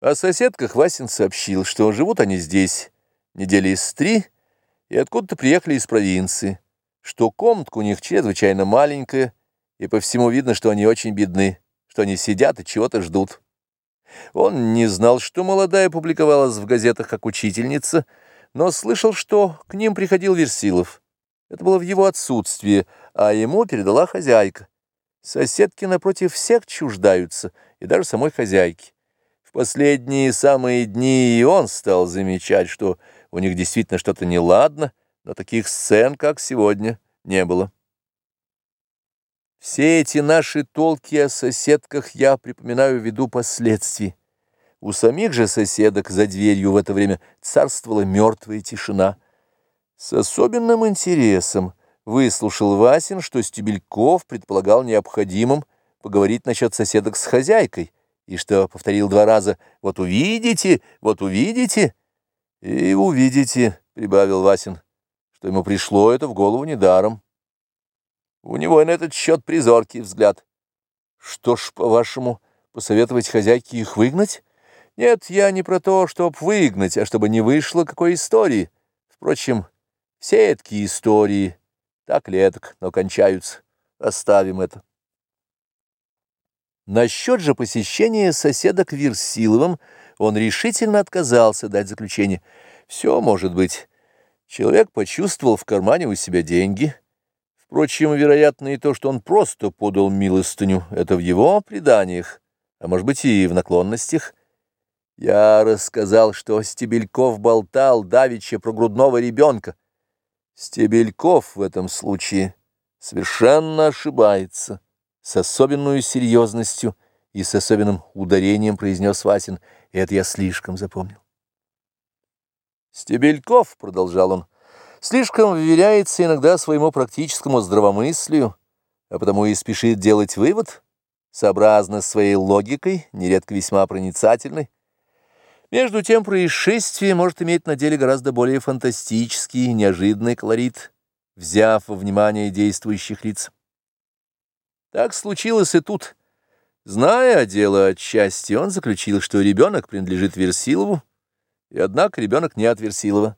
О соседках Васин сообщил, что живут они здесь недели из три и откуда-то приехали из провинции, что комнатка у них чрезвычайно маленькая, и по всему видно, что они очень бедны, что они сидят и чего-то ждут. Он не знал, что молодая публиковалась в газетах как учительница, но слышал, что к ним приходил Версилов. Это было в его отсутствие, а ему передала хозяйка. Соседки напротив всех чуждаются, и даже самой хозяйки последние самые дни и он стал замечать, что у них действительно что-то неладно, но таких сцен, как сегодня, не было. Все эти наши толки о соседках я припоминаю ввиду последствий. У самих же соседок за дверью в это время царствовала мертвая тишина. С особенным интересом выслушал Васин, что Стебельков предполагал необходимым поговорить насчет соседок с хозяйкой, и что повторил два раза «Вот увидите, вот увидите». «И увидите», — прибавил Васин, что ему пришло это в голову недаром. У него и на этот счет призоркий взгляд. «Что ж, по-вашему, посоветовать хозяйке их выгнать?» «Нет, я не про то, чтобы выгнать, а чтобы не вышло какой истории. Впрочем, все такие истории, так ли этак, но кончаются. Оставим это». Насчет же посещения соседа к Версиловым он решительно отказался дать заключение. Все может быть. Человек почувствовал в кармане у себя деньги. Впрочем, вероятно и то, что он просто подал милостыню. Это в его преданиях, а может быть и в наклонностях. Я рассказал, что Стебельков болтал давеча про грудного ребенка. Стебельков в этом случае совершенно ошибается с особенной серьезностью и с особенным ударением произнес Васин, и это я слишком запомнил. Стебельков, — продолжал он, — слишком вверяется иногда своему практическому здравомыслию, а потому и спешит делать вывод, сообразно своей логикой, нередко весьма проницательной. Между тем происшествие может иметь на деле гораздо более фантастический, неожиданный колорит, взяв во внимание действующих лиц. Так случилось и тут. Зная дело отчасти, он заключил, что ребенок принадлежит Версилову, и однако ребенок не от Версилова.